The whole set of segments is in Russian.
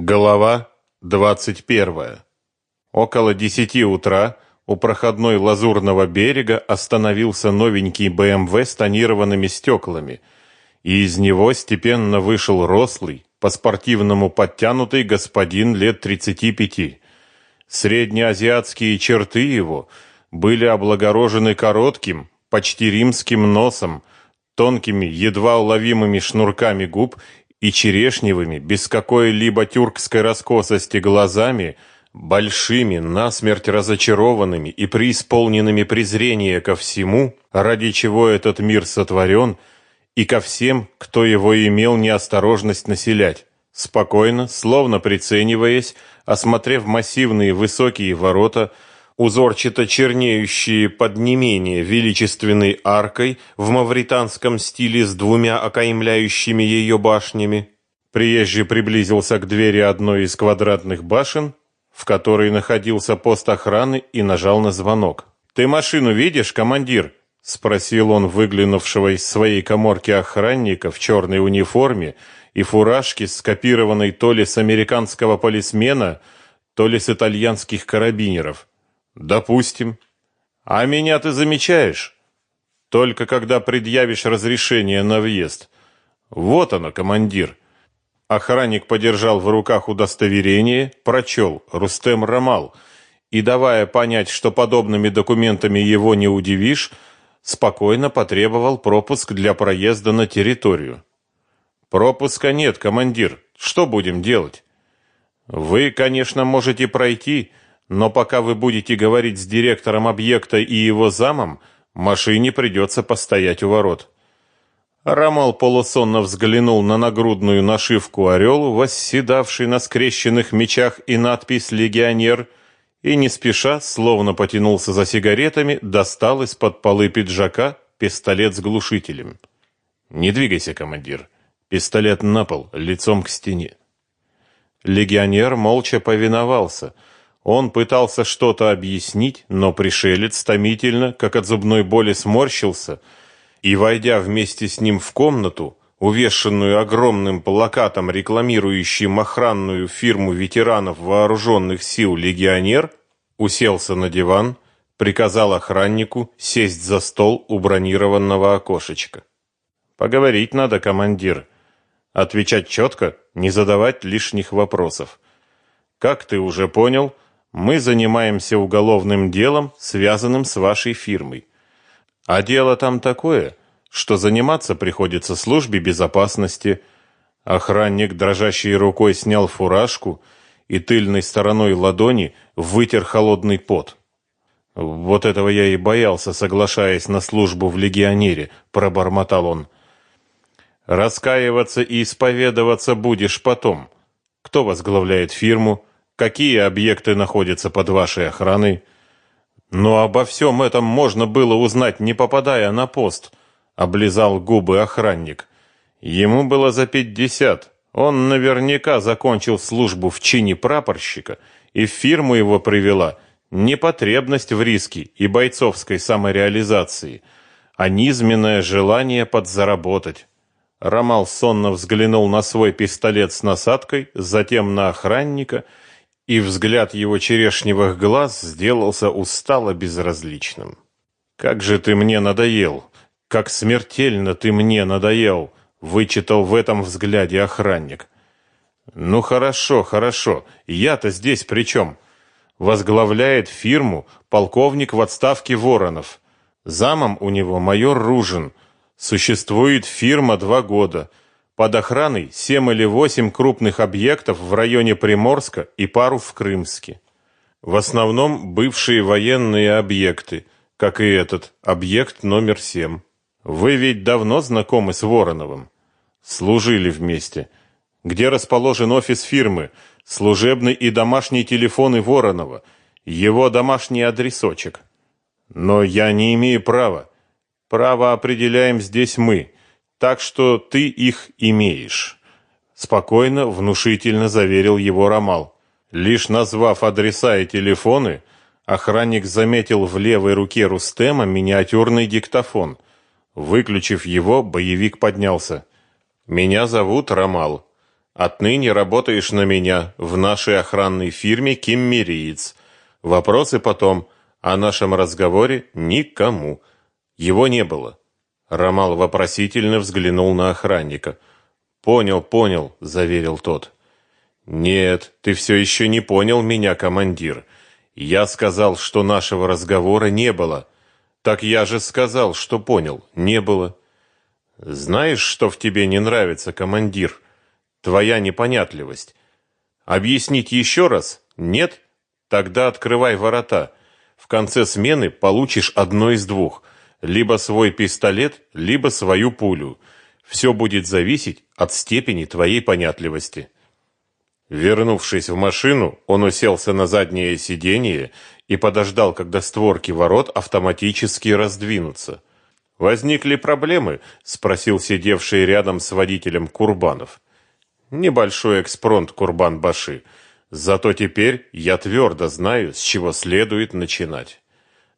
Глава 21. Около десяти утра у проходной Лазурного берега остановился новенький БМВ с тонированными стеклами, и из него степенно вышел рослый, по-спортивному подтянутый господин лет 35. Среднеазиатские черты его были облагорожены коротким, почти римским носом, тонкими, едва уловимыми шнурками губ и черешневыми, без какой-либо тюркской раскосости глазами, большими, насмерть разочарованными и преисполненными презрения ко всему, ради чего этот мир сотворен, и ко всем, кто его имел неосторожность населять. Спокойно, словно прицениваясь, осмотрев массивные высокие ворота, узорчато чернеющие под не менее величественной аркой в мавританском стиле с двумя окаймляющими ее башнями. Приезжий приблизился к двери одной из квадратных башен, в которой находился пост охраны, и нажал на звонок. «Ты машину видишь, командир?» — спросил он выглянувшего из своей коморки охранника в черной униформе и фуражке, скопированной то ли с американского полисмена, то ли с итальянских карабинеров. Допустим. А меня ты замечаешь? Только когда предъявишь разрешение на въезд. Вот оно, командир. Охранник подержал в руках удостоверение, прочел Рустем Рамал и, давая понять, что подобными документами его не удивишь, спокойно потребовал пропуск для проезда на территорию. Пропуска нет, командир. Что будем делать? Вы, конечно, можете пройти, но пока вы будете говорить с директором объекта и его замом, машине придется постоять у ворот. Рамал полусонно взглянул на нагрудную нашивку орел, восседавший на скрещенных мечах и надпись «Легионер», и не спеша, словно потянулся за сигаретами, достал из-под полы пиджака пистолет с глушителем. «Не двигайся, командир. Пистолет на пол, лицом к стене». Легионер молча повиновался — он пытался что-то объяснить, но пришелец томительно, как от зубной боли, сморщился и, войдя вместе с ним в комнату, увешанную огромным плакатом, рекламирующим охранную фирму ветеранов вооруженных сил «Легионер», уселся на диван, приказал охраннику сесть за стол у бронированного окошечка. «Поговорить надо, командир. Отвечать четко, не задавать лишних вопросов. Как ты уже понял, — мы занимаемся уголовным делом, связанным с вашей фирмой. А дело там такое, что заниматься приходится службе безопасности. Охранник дрожащей рукой снял фуражку и тыльной стороной ладони вытер холодный пот. Вот этого я и боялся, соглашаясь на службу в легионере, пробормотал он. Раскаиваться и исповедоваться будешь потом. Кто возглавляет фирму? Какие объекты находятся под вашей охраной. Но обо всем этом можно было узнать, не попадая на пост, облизал губы охранник. Ему было за пятьдесят. Он наверняка закончил службу в чине прапорщика, и в фирму его привела не потребность в риске и бойцовской самореализации, а низменное желание подзаработать. Ромал сонно взглянул на свой пистолет с насадкой, затем на охранника взгляд его черешневых глаз сделался устало безразличным. «Как же ты мне надоел! Как смертельно ты мне надоел!» — вычитал в этом взгляде охранник. «Ну хорошо, хорошо, я-то здесь при чем?» Возглавляет фирму полковник в отставке Воронов. Замом у него майор Ружин. Существует фирма два года — под охраной семь или восемь крупных объектов в районе Приморска и пару в Крымске. В основном бывшие военные объекты, как и этот объект номер семь. Вы ведь давно знакомы с Вороновым. Служили вместе. Где расположен офис фирмы, служебный и домашний телефоны Воронова, его домашний адресочек. Но я не имею права. Право определяем здесь мы так что ты их имеешь. Спокойно, внушительно заверил его Рамал. Лишь назвав адреса и телефоны, охранник заметил в левой руке Рустема миниатюрный диктофон. Выключив его, боевик поднялся. Меня зовут Рамал. Отныне работаешь на меня в нашей охранной фирме Киммериец. Вопросы потом о нашем разговоре никому. Его не было. Ромал вопросительно взглянул на охранника. Понял, понял, заверил тот. Нет, ты все еще не понял меня, командир. Я сказал, что нашего разговора не было. Так я же сказал, что понял. Не было. Знаешь, что в тебе не нравится, командир? твоя непонятливость. Объяснить еще раз? Нет? Тогда открывай ворота. В конце смены получишь одно из двух: либо свой пистолет, либо свою пулю. Все будет зависеть от степени твоей понятливости. Вернувшись в машину, он уселся на заднее сиденье и подождал, когда створки ворот автоматически раздвинутся. Возникли проблемы, спросил сидевший рядом с водителем Курбанов. Небольшой экспронт Курбан-Баши. Зато теперь я твердо знаю, с чего следует начинать.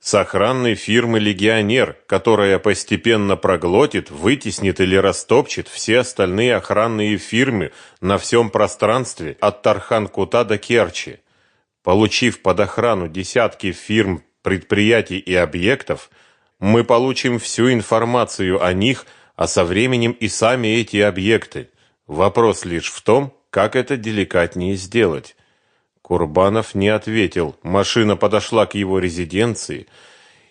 С охранной фирмы «Легионер», которая постепенно проглотит, вытеснит или растопчет все остальные охранные фирмы на всем пространстве от Тархан-Кута до Керчи. Получив под охрану десятки фирм, предприятий и объектов, мы получим всю информацию о них, а со временем и сами эти объекты – Вопрос лишь в том, как это деликатнее сделать. Курбанов не ответил. Машина подошла к его резиденции,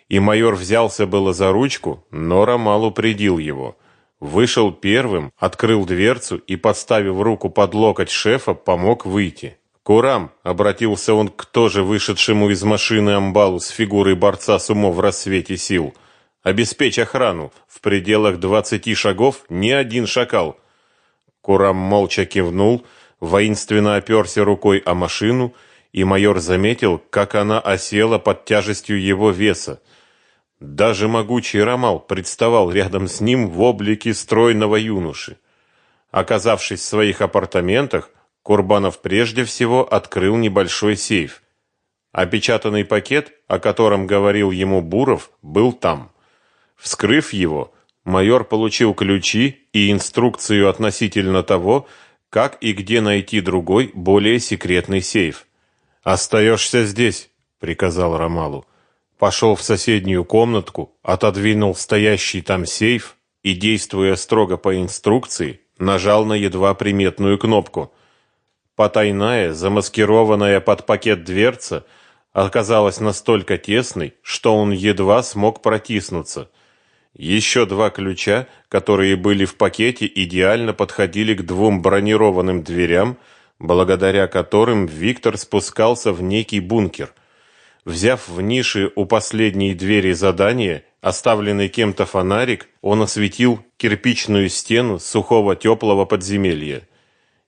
и майор взялся было за ручку, но Ромал упредил его. Вышел первым, открыл дверцу и, подставив руку под локоть шефа, помог выйти. «Курам!» — обратился он к тоже вышедшему из машины амбалу с фигурой борца с умом в рассвете сил. «Обеспечь охрану. В пределах двадцати шагов ни один шакал. Курам молча кивнул, воинственно оперся рукой о машину, и майор заметил, как она осела под тяжестью его веса. Даже могучий Ромал представал рядом с ним в облике стройного юноши. Оказавшись в своих апартаментах, Курбанов прежде всего открыл небольшой сейф. Опечатанный пакет, о котором говорил ему Буров, был там. Вскрыв его, майор получил ключи и инструкцию относительно того, как и где найти другой, более секретный сейф. «Остаешься здесь», — приказал Ромалу. Пошел в соседнюю комнатку, отодвинул стоящий там сейф и, действуя строго по инструкции, нажал на едва приметную кнопку. Потайная, замаскированная под пакет дверца оказалась настолько тесной, что он едва смог протиснуться — еще два ключа, которые были в пакете, идеально подходили к двум бронированным дверям, благодаря которым Виктор спускался в некий бункер. Взяв в нише у последней двери задание, оставленный кем-то фонарик, он осветил кирпичную стену сухого теплого подземелья.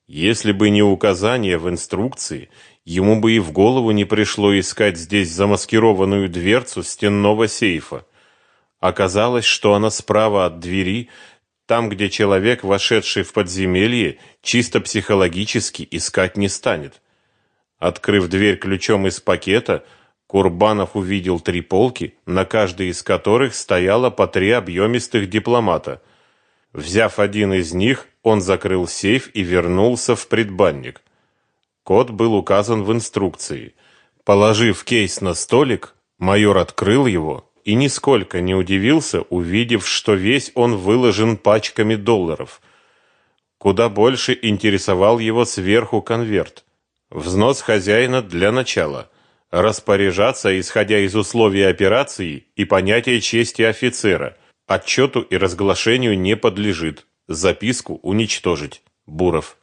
Если бы не указание в инструкции, ему бы и в голову не пришло искать здесь замаскированную дверцу стенного сейфа. Оказалось, что она справа от двери, там, где человек, вошедший в подземелье, чисто психологически искать не станет. Открыв дверь ключом из пакета, Курбанов увидел три полки, на каждой из которых стояло по три объемистых дипломата. Взяв один из них, он закрыл сейф и вернулся в предбанник. Код был указан в инструкции. Положив кейс на столик, майор открыл его и нисколько не удивился, увидев, что весь он выложен пачками долларов. Куда больше интересовал его сверху конверт. Взнос хозяина для начала. Распоряжаться, исходя из условий операции и понятия чести офицера. Отчету и разглашению не подлежит. Записку уничтожить. Буров.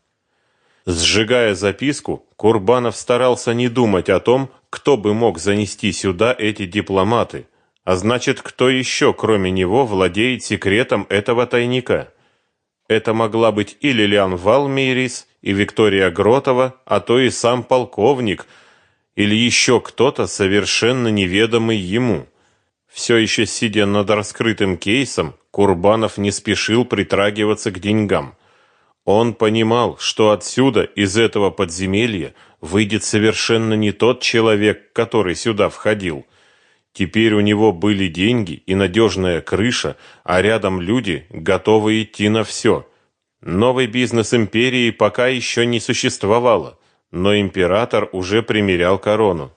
Сжигая записку, Курбанов старался не думать о том, кто бы мог занести сюда эти дипломаты – а значит, кто еще, кроме него, владеет секретом этого тайника? Это могла быть и Лилиан Валмейрис, и Виктория Гротова, а то и сам полковник, или еще кто-то совершенно неведомый ему. Все еще сидя над раскрытым кейсом, Курбанов не спешил притрагиваться к деньгам. Он понимал, что отсюда, из этого подземелья, выйдет совершенно не тот человек, который сюда входил – Теперь у него были деньги и надежная крыша, а рядом люди, готовые идти на все. Новый бизнес империи пока еще не существовало, но император уже примерял корону.